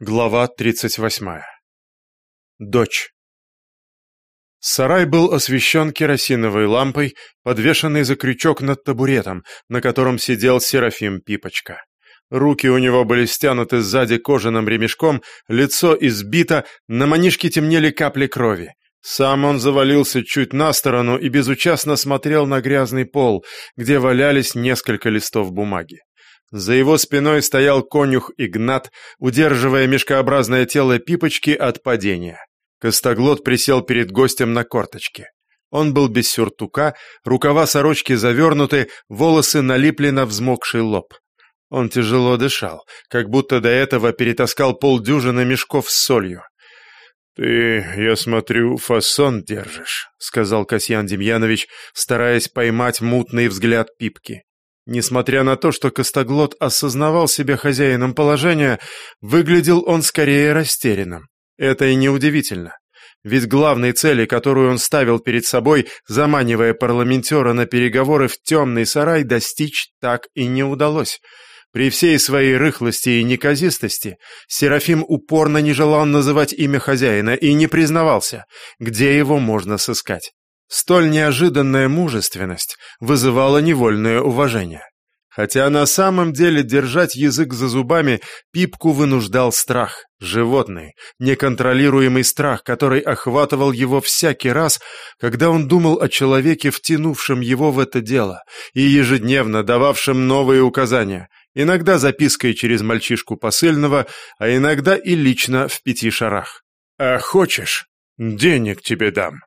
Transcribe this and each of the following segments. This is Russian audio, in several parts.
Глава 38. Дочь. Сарай был освещен керосиновой лампой, подвешенной за крючок над табуретом, на котором сидел Серафим Пипочка. Руки у него были стянуты сзади кожаным ремешком, лицо избито, на манишке темнели капли крови. Сам он завалился чуть на сторону и безучастно смотрел на грязный пол, где валялись несколько листов бумаги. За его спиной стоял конюх Игнат, удерживая мешкообразное тело Пипочки от падения. Костоглот присел перед гостем на корточке. Он был без сюртука, рукава сорочки завернуты, волосы налипли на взмокший лоб. Он тяжело дышал, как будто до этого перетаскал полдюжины мешков с солью. «Ты, я смотрю, фасон держишь», — сказал Касьян Демьянович, стараясь поймать мутный взгляд Пипки. Несмотря на то, что Костоглот осознавал себя хозяином положения, выглядел он скорее растерянным. Это и неудивительно. Ведь главной цели, которую он ставил перед собой, заманивая парламентера на переговоры в темный сарай, достичь так и не удалось. При всей своей рыхлости и неказистости Серафим упорно не желал называть имя хозяина и не признавался, где его можно сыскать. Столь неожиданная мужественность вызывала невольное уважение. Хотя на самом деле держать язык за зубами Пипку вынуждал страх, животный, неконтролируемый страх, который охватывал его всякий раз, когда он думал о человеке, втянувшем его в это дело, и ежедневно дававшем новые указания, иногда запиской через мальчишку посыльного, а иногда и лично в пяти шарах. «А хочешь, денег тебе дам»,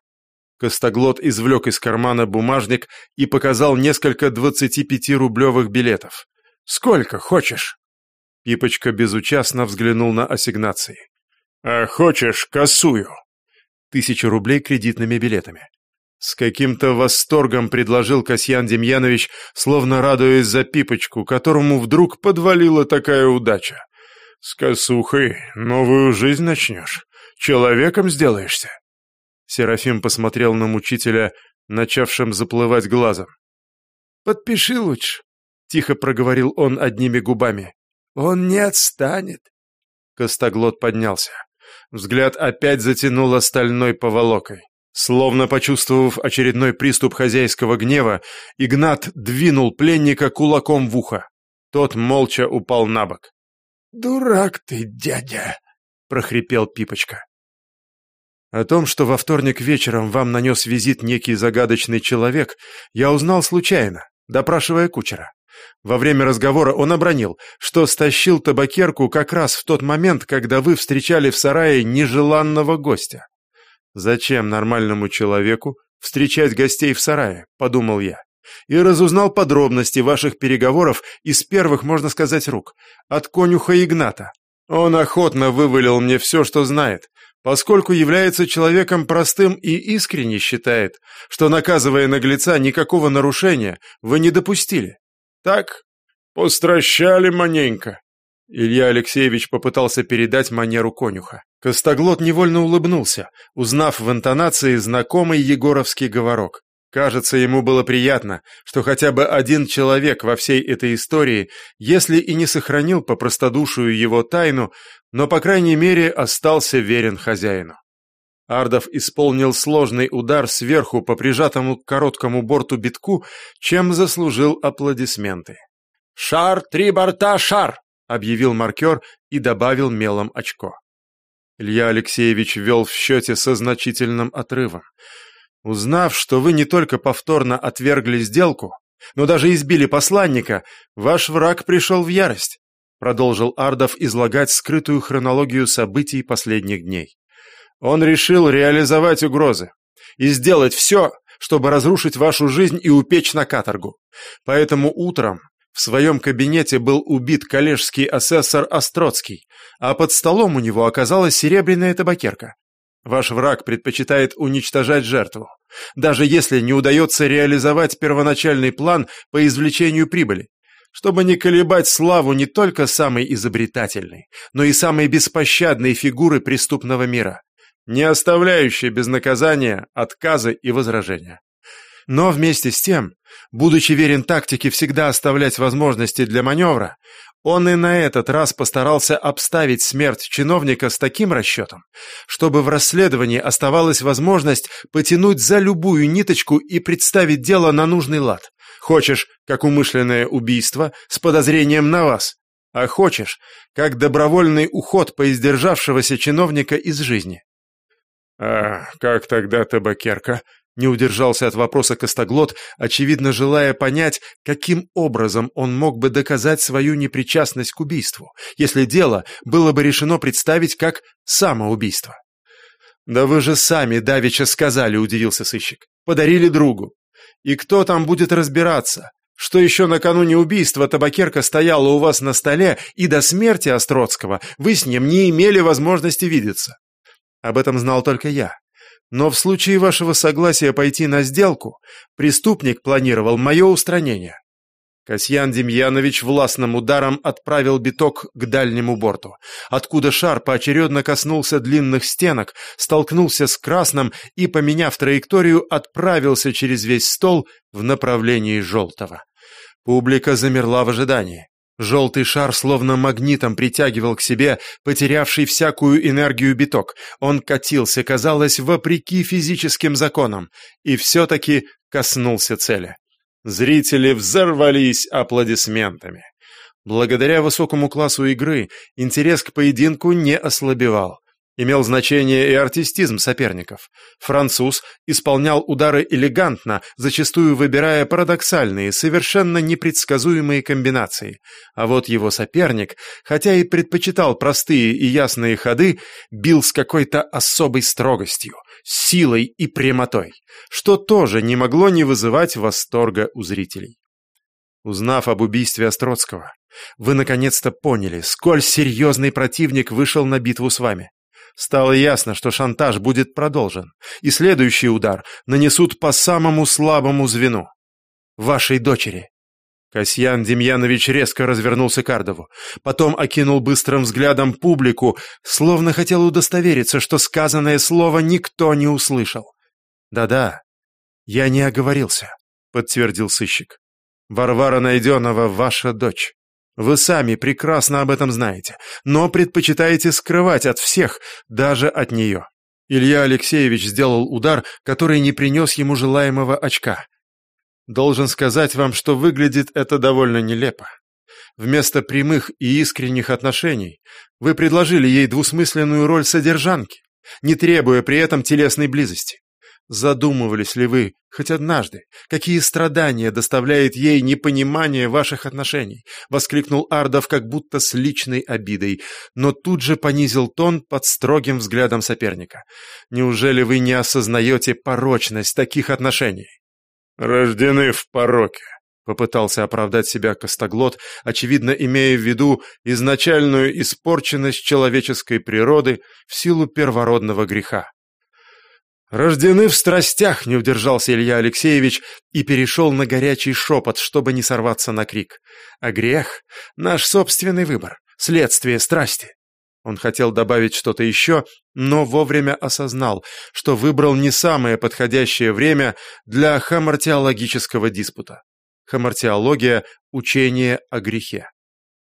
Костоглот извлек из кармана бумажник и показал несколько 25-рублевых билетов. «Сколько хочешь?» Пипочка безучастно взглянул на ассигнации. «А хочешь косую?» Тысяча рублей кредитными билетами. С каким-то восторгом предложил Касьян Демьянович, словно радуясь за Пипочку, которому вдруг подвалила такая удача. «С косухой новую жизнь начнешь, человеком сделаешься». Серафим посмотрел на мучителя, начавшим заплывать глазом. «Подпиши лучше», — тихо проговорил он одними губами. «Он не отстанет». Костоглот поднялся. Взгляд опять затянуло стальной поволокой. Словно почувствовав очередной приступ хозяйского гнева, Игнат двинул пленника кулаком в ухо. Тот молча упал на бок. «Дурак ты, дядя!» — прохрипел Пипочка. О том, что во вторник вечером вам нанес визит некий загадочный человек, я узнал случайно, допрашивая кучера. Во время разговора он обронил, что стащил табакерку как раз в тот момент, когда вы встречали в сарае нежеланного гостя. «Зачем нормальному человеку встречать гостей в сарае?» – подумал я. И разузнал подробности ваших переговоров из первых, можно сказать, рук, от конюха Игната. Он охотно вывалил мне все, что знает, поскольку является человеком простым и искренне считает, что, наказывая наглеца, никакого нарушения вы не допустили. Так, постращали маненько. Илья Алексеевич попытался передать манеру конюха. Костоглот невольно улыбнулся, узнав в интонации знакомый егоровский говорок. Кажется, ему было приятно, что хотя бы один человек во всей этой истории, если и не сохранил по простодушию его тайну, но, по крайней мере, остался верен хозяину. Ардов исполнил сложный удар сверху по прижатому к короткому борту битку, чем заслужил аплодисменты. «Шар, три борта, шар!» — объявил маркер и добавил мелом очко. Илья Алексеевич вел в счете со значительным отрывом. Узнав, что вы не только повторно отвергли сделку, но даже избили посланника, ваш враг пришел в ярость, продолжил Ардов излагать скрытую хронологию событий последних дней. Он решил реализовать угрозы и сделать все, чтобы разрушить вашу жизнь и упечь на каторгу. Поэтому утром в своем кабинете был убит коллежский асессор Остроцкий, а под столом у него оказалась серебряная табакерка. Ваш враг предпочитает уничтожать жертву, даже если не удается реализовать первоначальный план по извлечению прибыли, чтобы не колебать славу не только самой изобретательной, но и самой беспощадной фигуры преступного мира, не оставляющей без наказания отказы и возражения. Но вместе с тем, будучи верен тактике всегда оставлять возможности для маневра, Он и на этот раз постарался обставить смерть чиновника с таким расчетом, чтобы в расследовании оставалась возможность потянуть за любую ниточку и представить дело на нужный лад. Хочешь, как умышленное убийство с подозрением на вас, а хочешь, как добровольный уход поиздержавшегося чиновника из жизни. «А как тогда табакерка?» Не удержался от вопроса Костоглот, очевидно желая понять, каким образом он мог бы доказать свою непричастность к убийству, если дело было бы решено представить как самоубийство. «Да вы же сами давеча сказали», — удивился сыщик. «Подарили другу. И кто там будет разбираться? Что еще накануне убийства табакерка стояла у вас на столе, и до смерти Остроцкого вы с ним не имели возможности видеться. Об этом знал только я. Но в случае вашего согласия пойти на сделку, преступник планировал мое устранение. Касьян Демьянович властным ударом отправил биток к дальнему борту, откуда шар поочередно коснулся длинных стенок, столкнулся с красным и, поменяв траекторию, отправился через весь стол в направлении желтого. Публика замерла в ожидании. Желтый шар словно магнитом притягивал к себе потерявший всякую энергию биток. Он катился, казалось, вопреки физическим законам, и все-таки коснулся цели. Зрители взорвались аплодисментами. Благодаря высокому классу игры интерес к поединку не ослабевал. Имел значение и артистизм соперников. Француз исполнял удары элегантно, зачастую выбирая парадоксальные, совершенно непредсказуемые комбинации. А вот его соперник, хотя и предпочитал простые и ясные ходы, бил с какой-то особой строгостью, силой и прямотой, что тоже не могло не вызывать восторга у зрителей. Узнав об убийстве Остроцкого, вы наконец-то поняли, сколь серьезный противник вышел на битву с вами. Стало ясно, что шантаж будет продолжен, и следующий удар нанесут по самому слабому звену — вашей дочери. Касьян Демьянович резко развернулся к Ардову, потом окинул быстрым взглядом публику, словно хотел удостовериться, что сказанное слово никто не услышал. «Да-да, я не оговорился», — подтвердил сыщик. «Варвара Найденова — ваша дочь. Вы сами прекрасно об этом знаете, но предпочитаете скрывать от всех, даже от нее. Илья Алексеевич сделал удар, который не принес ему желаемого очка. Должен сказать вам, что выглядит это довольно нелепо. Вместо прямых и искренних отношений вы предложили ей двусмысленную роль содержанки, не требуя при этом телесной близости. Задумывались ли вы хоть однажды, какие страдания доставляет ей непонимание ваших отношений? Воскликнул Ардов как будто с личной обидой, но тут же понизил тон под строгим взглядом соперника. Неужели вы не осознаете порочность таких отношений? Рождены в пороке, Попытался оправдать себя Костоглот, очевидно имея в виду изначальную испорченность человеческой природы в силу первородного греха. «Рождены в страстях!» — не удержался Илья Алексеевич и перешел на горячий шепот, чтобы не сорваться на крик. «А грех — наш собственный выбор, следствие страсти». Он хотел добавить что-то еще, но вовремя осознал, что выбрал не самое подходящее время для хамартиологического диспута. Хамартиология — учение о грехе.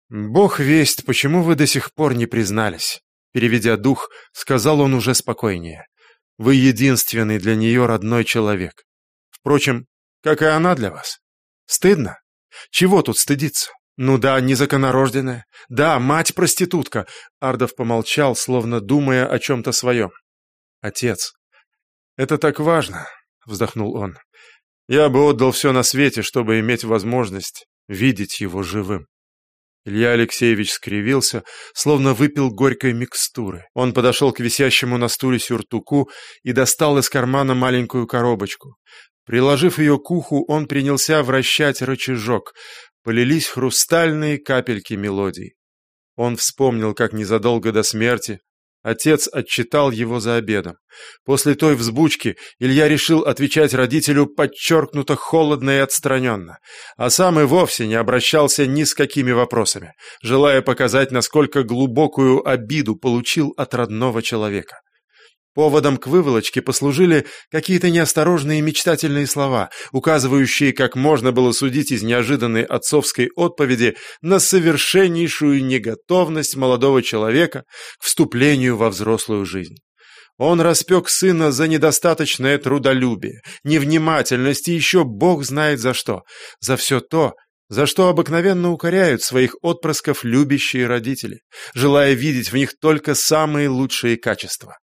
«Бог весть, почему вы до сих пор не признались?» Переведя дух, сказал он уже спокойнее. Вы единственный для нее родной человек. Впрочем, как и она для вас. Стыдно? Чего тут стыдиться? Ну да, незаконорожденная. Да, мать-проститутка. Ардов помолчал, словно думая о чем-то своем. Отец. Это так важно, вздохнул он. Я бы отдал все на свете, чтобы иметь возможность видеть его живым. Илья Алексеевич скривился, словно выпил горькой микстуры. Он подошел к висящему на стуле сюртуку и достал из кармана маленькую коробочку. Приложив ее к уху, он принялся вращать рычажок. Полились хрустальные капельки мелодий. Он вспомнил, как незадолго до смерти Отец отчитал его за обедом. После той взбучки Илья решил отвечать родителю подчеркнуто холодно и отстраненно, а сам и вовсе не обращался ни с какими вопросами, желая показать, насколько глубокую обиду получил от родного человека. Поводом к выволочке послужили какие-то неосторожные мечтательные слова, указывающие, как можно было судить из неожиданной отцовской отповеди на совершеннейшую неготовность молодого человека к вступлению во взрослую жизнь. Он распек сына за недостаточное трудолюбие, невнимательность и еще бог знает за что. За все то, за что обыкновенно укоряют своих отпрысков любящие родители, желая видеть в них только самые лучшие качества.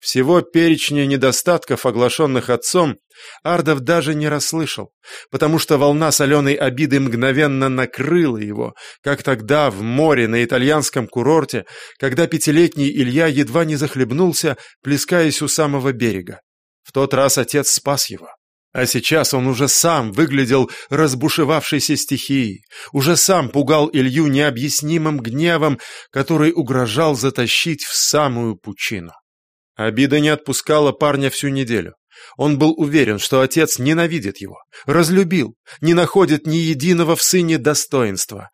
Всего перечня недостатков, оглашенных отцом, Ардов даже не расслышал, потому что волна соленой обиды мгновенно накрыла его, как тогда в море на итальянском курорте, когда пятилетний Илья едва не захлебнулся, плескаясь у самого берега. В тот раз отец спас его. А сейчас он уже сам выглядел разбушевавшейся стихией, уже сам пугал Илью необъяснимым гневом, который угрожал затащить в самую пучину. Обида не отпускала парня всю неделю. Он был уверен, что отец ненавидит его, разлюбил, не находит ни единого в сыне достоинства.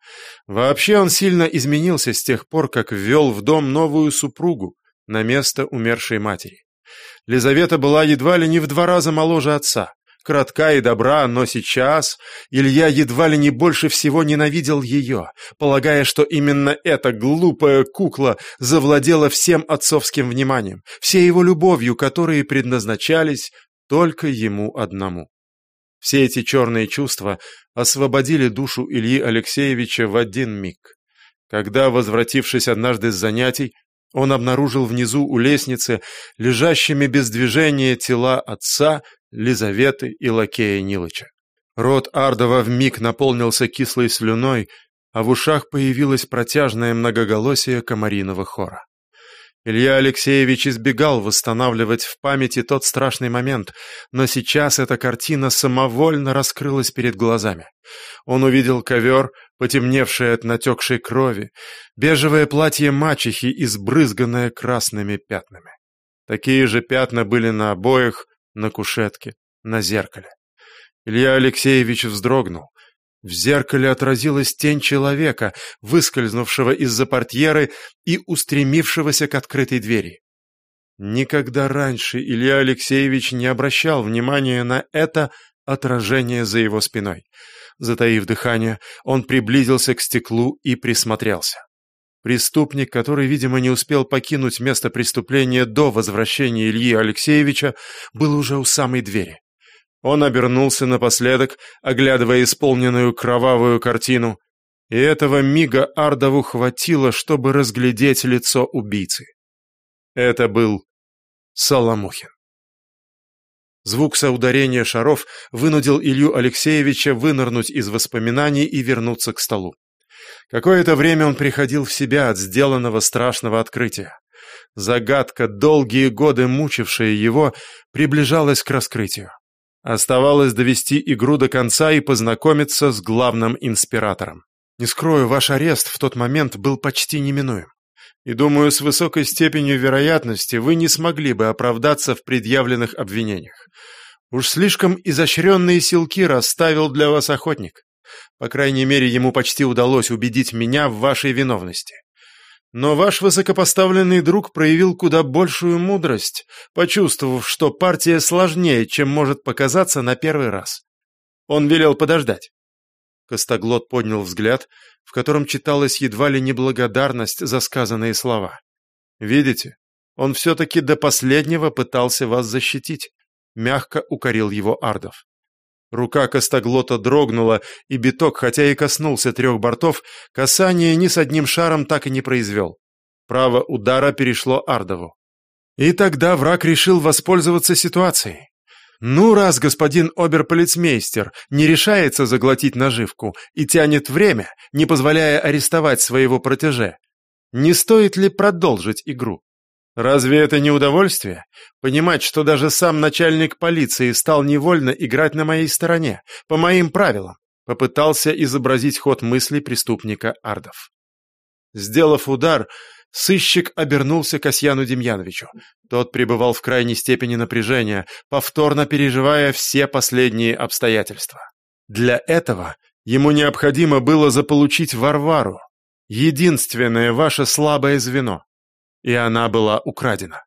Вообще он сильно изменился с тех пор, как ввел в дом новую супругу на место умершей матери. Лизавета была едва ли не в два раза моложе отца, кратка и добра, но сейчас Илья едва ли не больше всего ненавидел ее, полагая, что именно эта глупая кукла завладела всем отцовским вниманием, всей его любовью, которые предназначались только ему одному. Все эти черные чувства освободили душу Ильи Алексеевича в один миг. Когда, возвратившись однажды с занятий, он обнаружил внизу у лестницы лежащими без движения тела отца, Лизаветы и лакея Нилыча. Рот Ардова вмиг наполнился кислой слюной, а в ушах появилось протяжное многоголосие комариного хора. Илья Алексеевич избегал восстанавливать в памяти тот страшный момент, но сейчас эта картина самовольно раскрылась перед глазами. Он увидел ковер, потемневший от натекшей крови, бежевое платье мачехи, избрызганное красными пятнами. Такие же пятна были на обоих, на кушетке, на зеркале. Илья Алексеевич вздрогнул. В зеркале отразилась тень человека, выскользнувшего из-за портьеры и устремившегося к открытой двери. Никогда раньше Илья Алексеевич не обращал внимания на это отражение за его спиной. Затаив дыхание, он приблизился к стеклу и присмотрелся. Преступник, который, видимо, не успел покинуть место преступления до возвращения Ильи Алексеевича, был уже у самой двери. Он обернулся напоследок, оглядывая исполненную кровавую картину, и этого мига Ардову хватило, чтобы разглядеть лицо убийцы. Это был Соломухин. Звук соударения шаров вынудил Илью Алексеевича вынырнуть из воспоминаний и вернуться к столу. Какое-то время он приходил в себя от сделанного страшного открытия. Загадка, долгие годы мучившая его, приближалась к раскрытию. Оставалось довести игру до конца и познакомиться с главным инспиратором. Не скрою, ваш арест в тот момент был почти неминуем. И думаю, с высокой степенью вероятности вы не смогли бы оправдаться в предъявленных обвинениях. Уж слишком изощренные силки расставил для вас охотник. По крайней мере, ему почти удалось убедить меня в вашей виновности. Но ваш высокопоставленный друг проявил куда большую мудрость, почувствовав, что партия сложнее, чем может показаться на первый раз. Он велел подождать. Костоглот поднял взгляд, в котором читалась едва ли не благодарность за сказанные слова. «Видите, он все-таки до последнего пытался вас защитить», — мягко укорил его Ардов. Рука Костоглота дрогнула, и биток, хотя и коснулся трех бортов, касание ни с одним шаром так и не произвел. Право удара перешло Ардову. И тогда враг решил воспользоваться ситуацией. Ну, раз господин оберполицмейстер не решается заглотить наживку и тянет время, не позволяя арестовать своего протеже, не стоит ли продолжить игру? Разве это не удовольствие? Понимать, что даже сам начальник полиции стал невольно играть на моей стороне, по моим правилам, попытался изобразить ход мыслей преступника Ардов. Сделав удар, сыщик обернулся к Асьяну Демьяновичу. Тот пребывал в крайней степени напряжения, повторно переживая все последние обстоятельства. Для этого ему необходимо было заполучить Варвару, единственное ваше слабое звено и она была украдена.